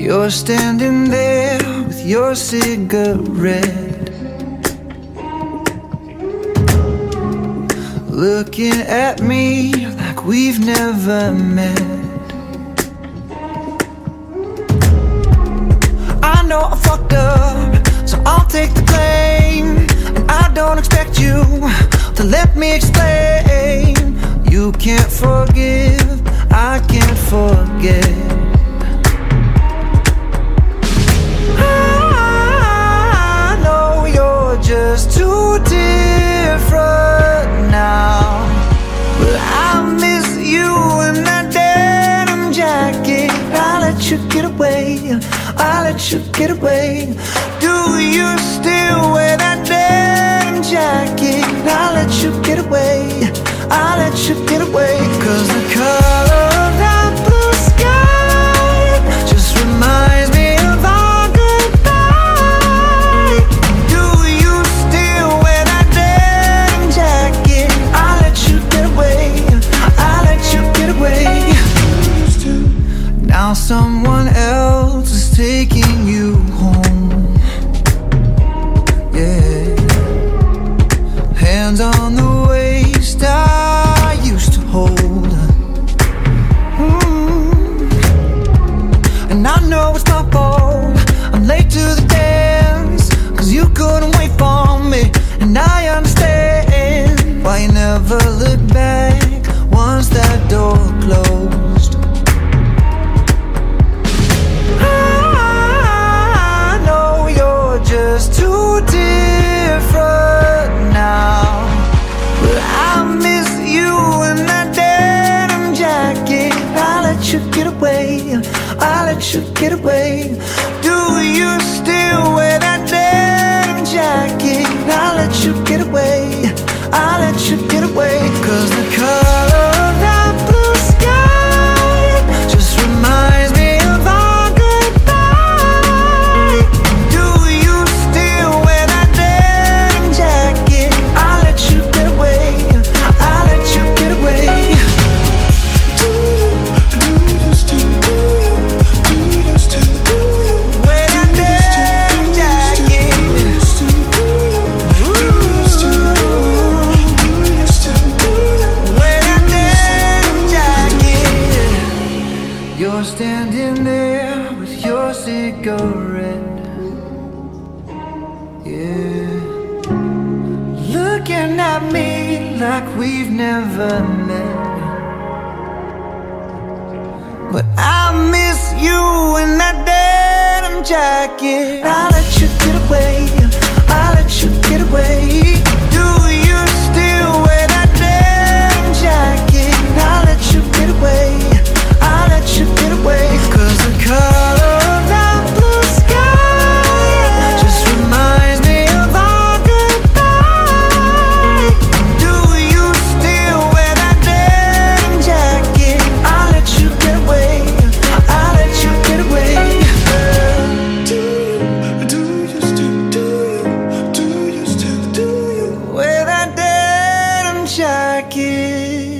You're standing there with your cigarette. Looking at me like we've never met. I know I fucked up, so I'll take the blame. And I don't expect you to let me explain. You can't forgive, I can't forget. Let you get away. Do you still wear that denim jacket? I let you get away. I let you get away. Cause the color of that blue sky just reminds me of our goodbye. Do you still wear that jacket? I let you get away. I let you get away. Now someone else taking Let get away. Do you still standing there with your cigarette. Yeah. Looking at me like we've never met. But I miss you in that denim jacket. I let you get away. I let you get away. já que